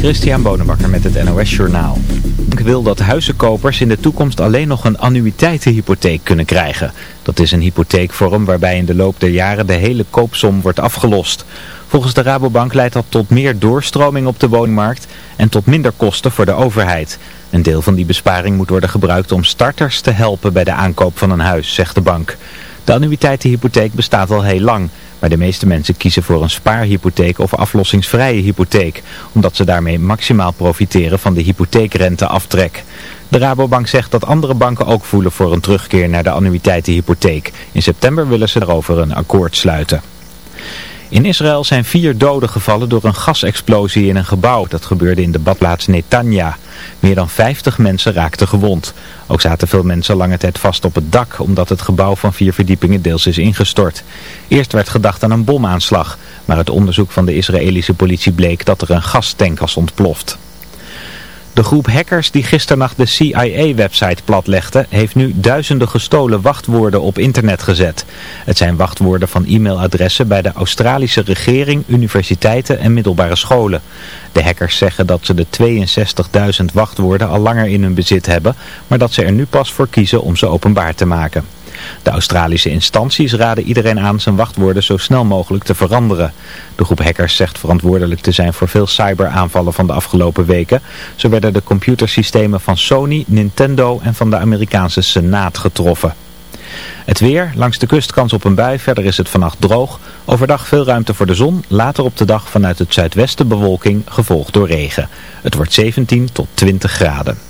Christian Bonenbakker met het NOS Journaal. Ik wil dat huizenkopers in de toekomst alleen nog een annuïteitenhypotheek kunnen krijgen. Dat is een hypotheekvorm waarbij in de loop der jaren de hele koopsom wordt afgelost. Volgens de Rabobank leidt dat tot meer doorstroming op de woningmarkt en tot minder kosten voor de overheid. Een deel van die besparing moet worden gebruikt om starters te helpen bij de aankoop van een huis, zegt de bank. De annuïteitenhypotheek bestaat al heel lang... Maar de meeste mensen kiezen voor een spaarhypotheek of aflossingsvrije hypotheek, omdat ze daarmee maximaal profiteren van de hypotheekrenteaftrek. De Rabobank zegt dat andere banken ook voelen voor een terugkeer naar de annuïteitenhypotheek. In september willen ze erover een akkoord sluiten. In Israël zijn vier doden gevallen door een gasexplosie in een gebouw. Dat gebeurde in de badplaats Netanya. Meer dan 50 mensen raakten gewond. Ook zaten veel mensen lange tijd vast op het dak, omdat het gebouw van vier verdiepingen deels is ingestort. Eerst werd gedacht aan een bomaanslag, maar het onderzoek van de Israëlische politie bleek dat er een gastank was ontploft. De groep hackers die gisternacht de CIA-website platlegde, heeft nu duizenden gestolen wachtwoorden op internet gezet. Het zijn wachtwoorden van e-mailadressen bij de Australische regering, universiteiten en middelbare scholen. De hackers zeggen dat ze de 62.000 wachtwoorden al langer in hun bezit hebben, maar dat ze er nu pas voor kiezen om ze openbaar te maken. De Australische instanties raden iedereen aan zijn wachtwoorden zo snel mogelijk te veranderen. De groep hackers zegt verantwoordelijk te zijn voor veel cyberaanvallen van de afgelopen weken. Zo werden de computersystemen van Sony, Nintendo en van de Amerikaanse Senaat getroffen. Het weer, langs de kust kans op een bui, verder is het vannacht droog. Overdag veel ruimte voor de zon, later op de dag vanuit het zuidwesten bewolking, gevolgd door regen. Het wordt 17 tot 20 graden.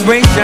Celebration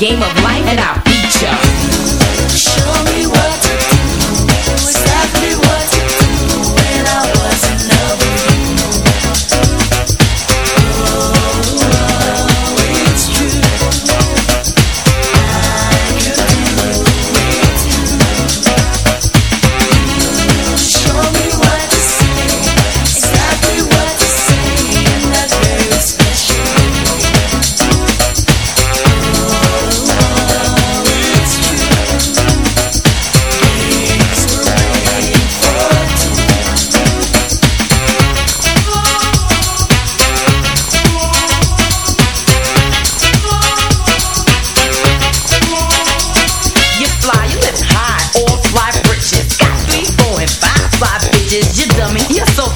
game of life and I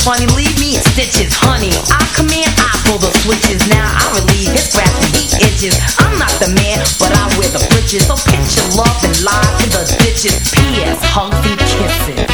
funny, leave me in stitches, honey. I command, I pull the switches. Now I relieve his grasp to eight inches. I'm not the man, but I wear the britches. So pitch your love and lie to the ditches. P.S. Hugs and kisses.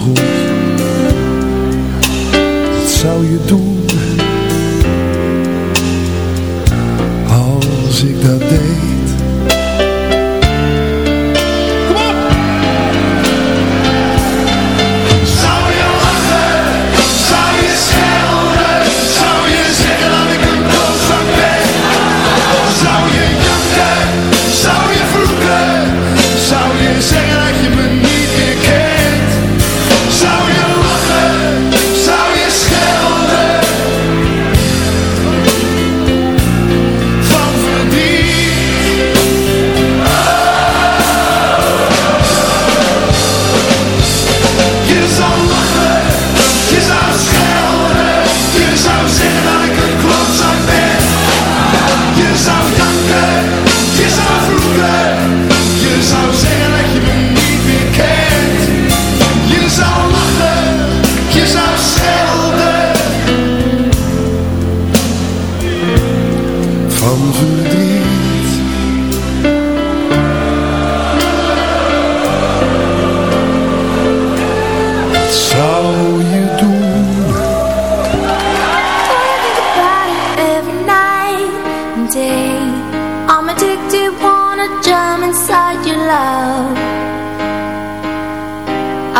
Hoe?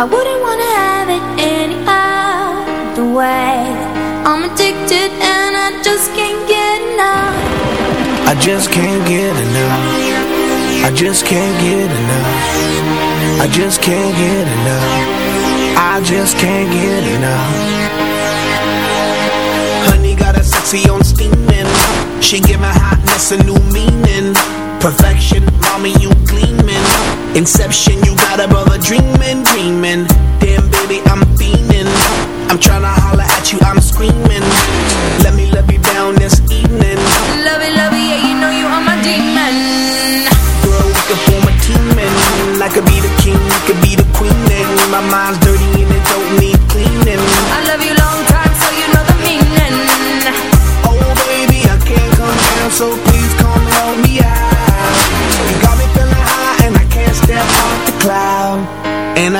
I wouldn't wanna have it any other way. I'm addicted and I just can't get enough. I just can't get enough. I just can't get enough. I just can't get enough. I just can't get enough. Honey got sexy on She give my hotness a new meaning. Perfection, mommy, you gleaming. Inception, you got a brother dreaming, dreaming. Damn, baby, I'm fiending. I'm trying to holler at you, I'm screaming. Let me let me down this evening. Love it, love it, yeah, you know you are my demon. Girl, we could form a team and I could be the king, you could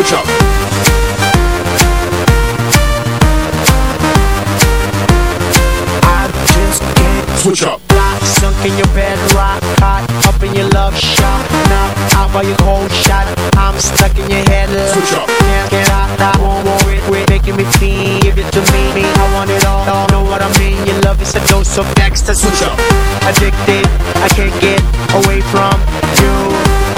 Switch up. I just can't Switch up. Rock, sunk in your bed, rock hot, up in your love shot. Now, out by your cold shot, I'm stuck in your head. Switch up. Can't get out, I won't worry, quit making me feel. Give it to me, I want it all. all. Know what I mean? Your love is a dose of ecstasy. Switch up. Addicted, I can't get away from you.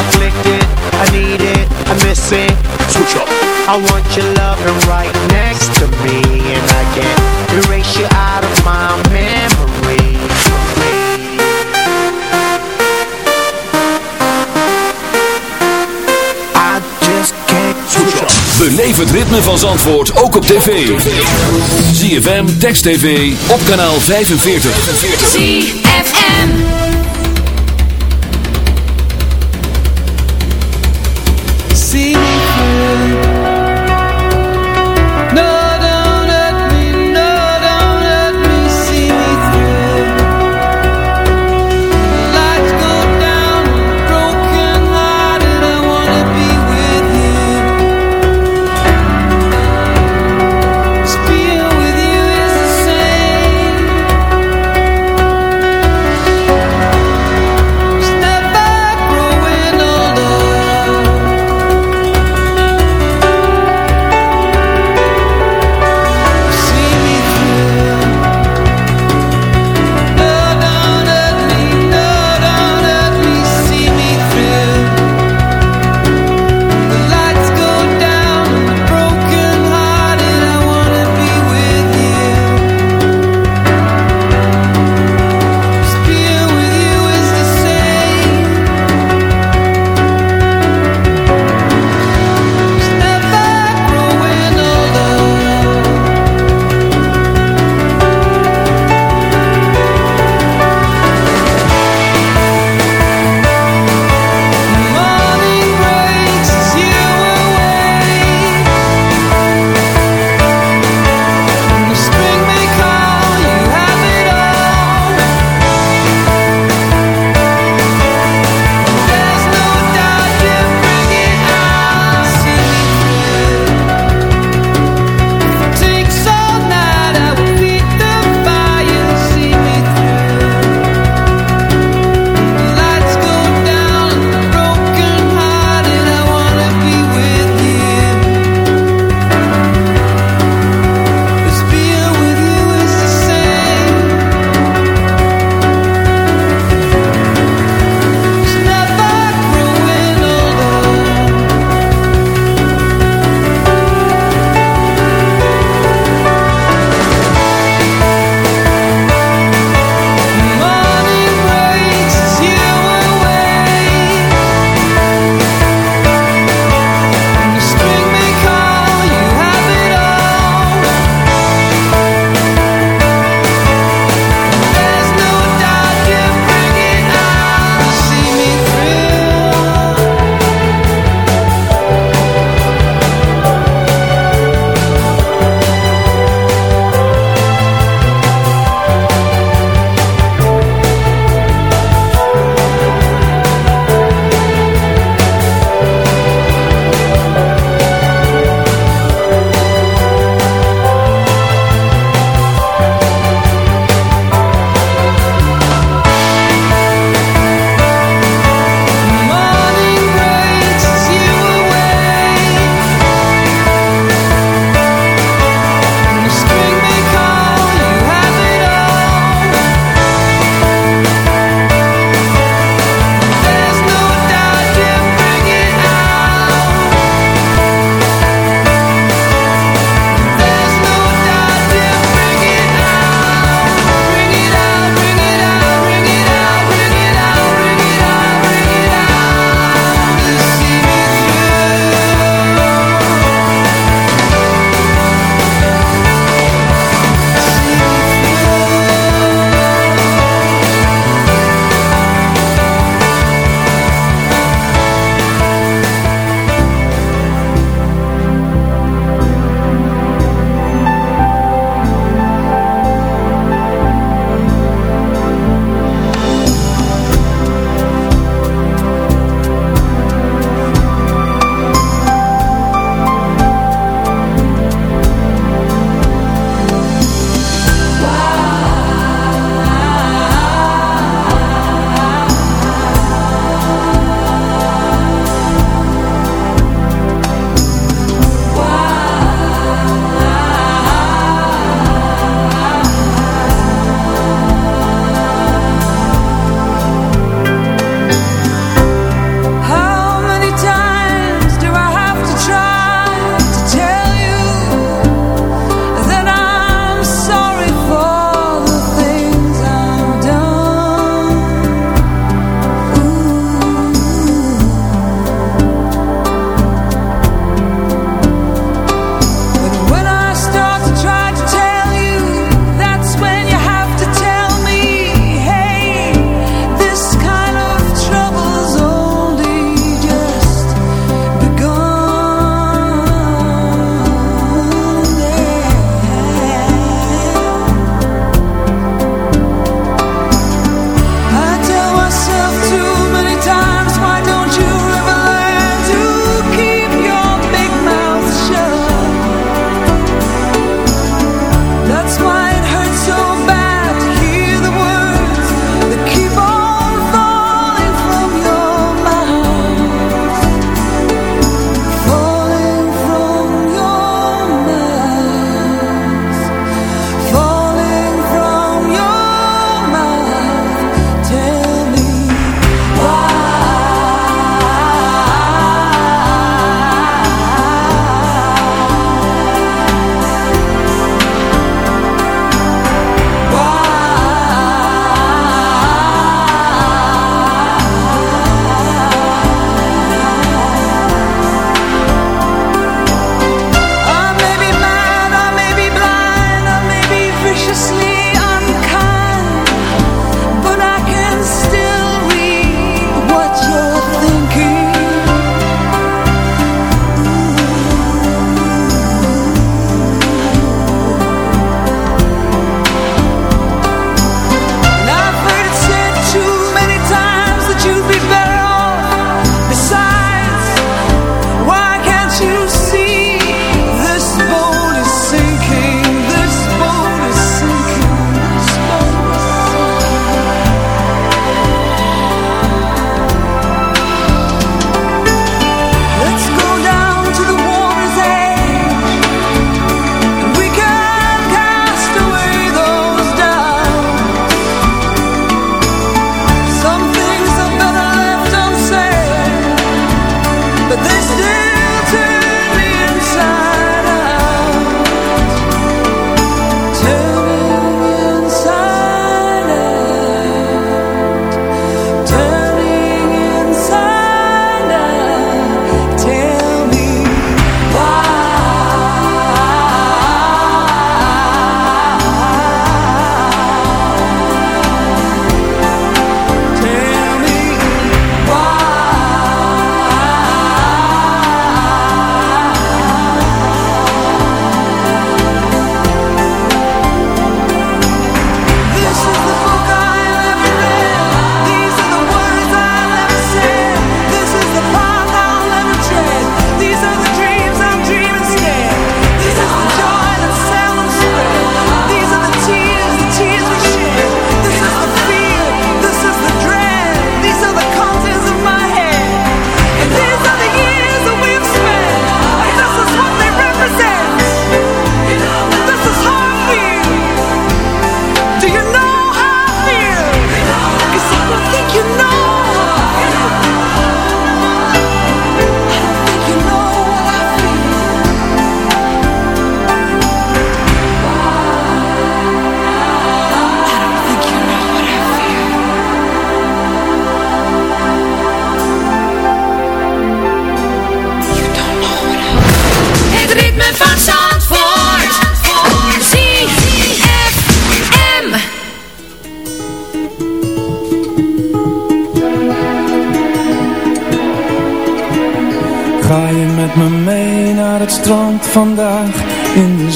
Afflicted, I need it, I miss it. Switch up. I want your loving right next to me, and I can't erase you out of my memory. I just can't Switch up. Beleef het ritme van Zandvoort ook op tv. ZFM, Text TV, op kanaal 45. ZFM.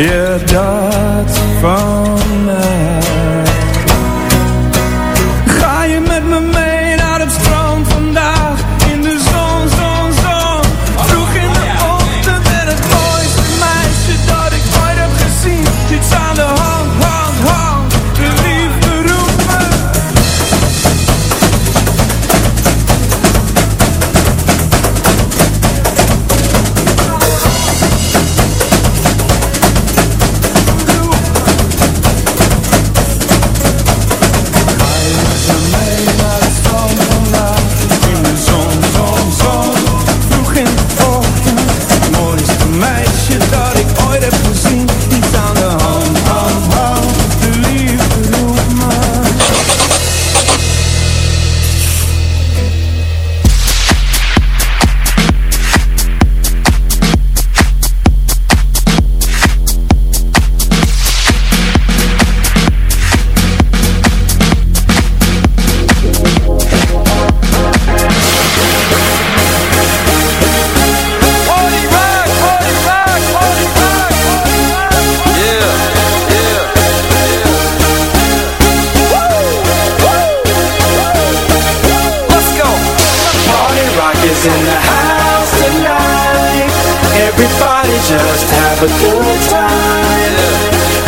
Yeah, that's fine have a good time.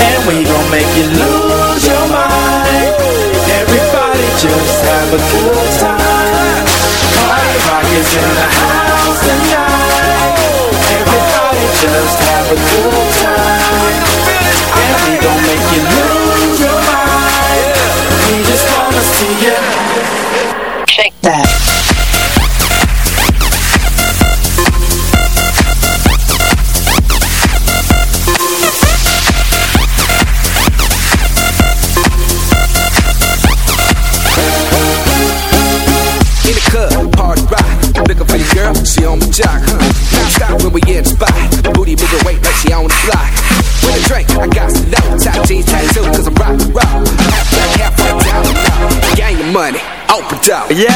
And we gon' make you lose your mind. Everybody just have a good time. Party Rock is in the house tonight. Everybody just have a good time. Yeah,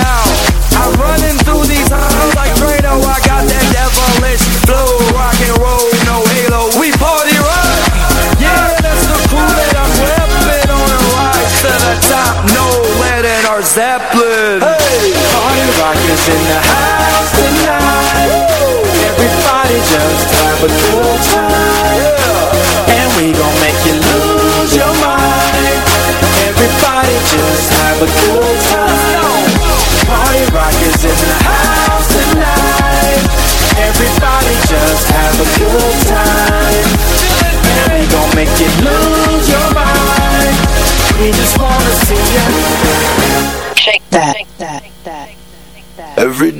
I'm running through these times like Drano. I got that devilish flow, rock and roll, no halo. We party right. Yeah, that's the crew that I'm repping on a rise to the top. No lead in our Zeppelin. Hey, party rockers in the house tonight. Everybody just grab a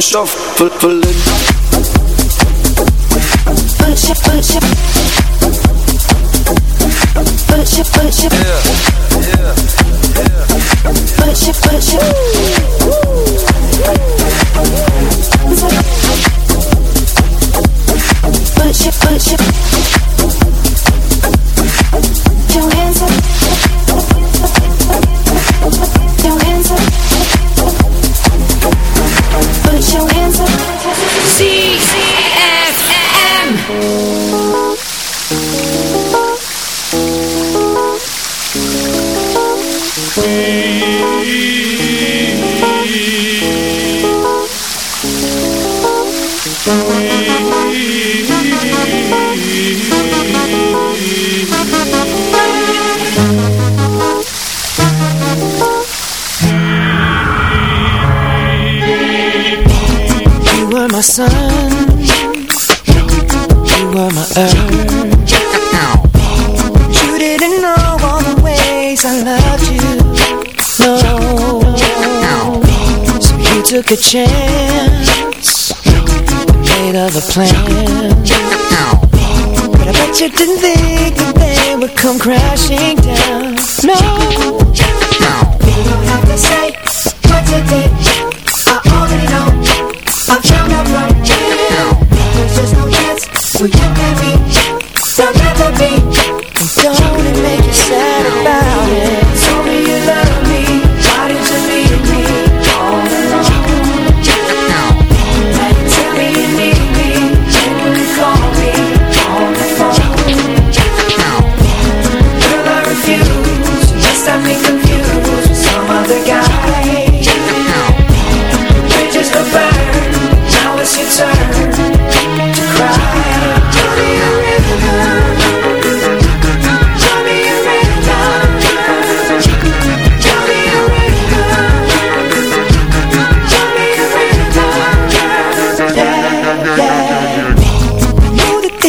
shuffling plan.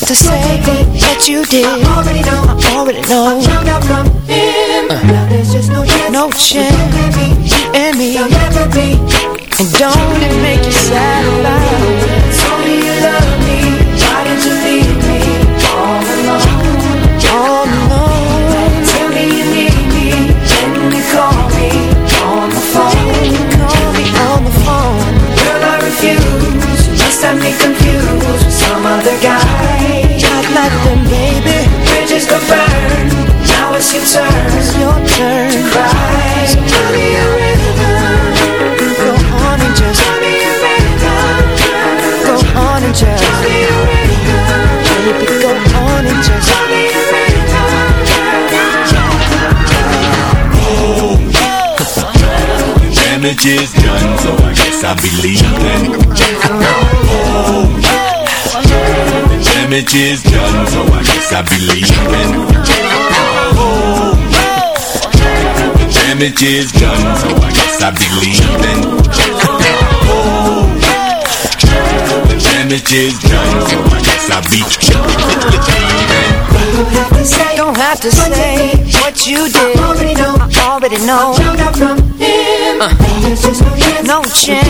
have to say that you did. I already know, I already know. I found out from him. Uh. Now there's just no chance, no chance. You and me, you and me. never be. And don't it make you sad aloud? Told me you love me, why did you leave me all alone? All alone. Tell me you need me, you call me on the phone? on the phone Girl, I refuse must have me confused With some other guy Not like them, baby. Bridges go burn Now it's your turn. It's your turn. To cry. So tell me a rhythm. Go on and just Tell me a rhythm. Go on and just Tell me a rhythm. Baby, go on and just Tell me a damage is done, so I guess I'll be leaving. Oh, the damage is done, so I guess I'll be leaving. Oh, the damage is done, so I guess I'll be leaving. Oh, the damage is done, so I guess I'll be. Don't have to say what you did. I already know. I already know. Uh, no chance.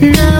love.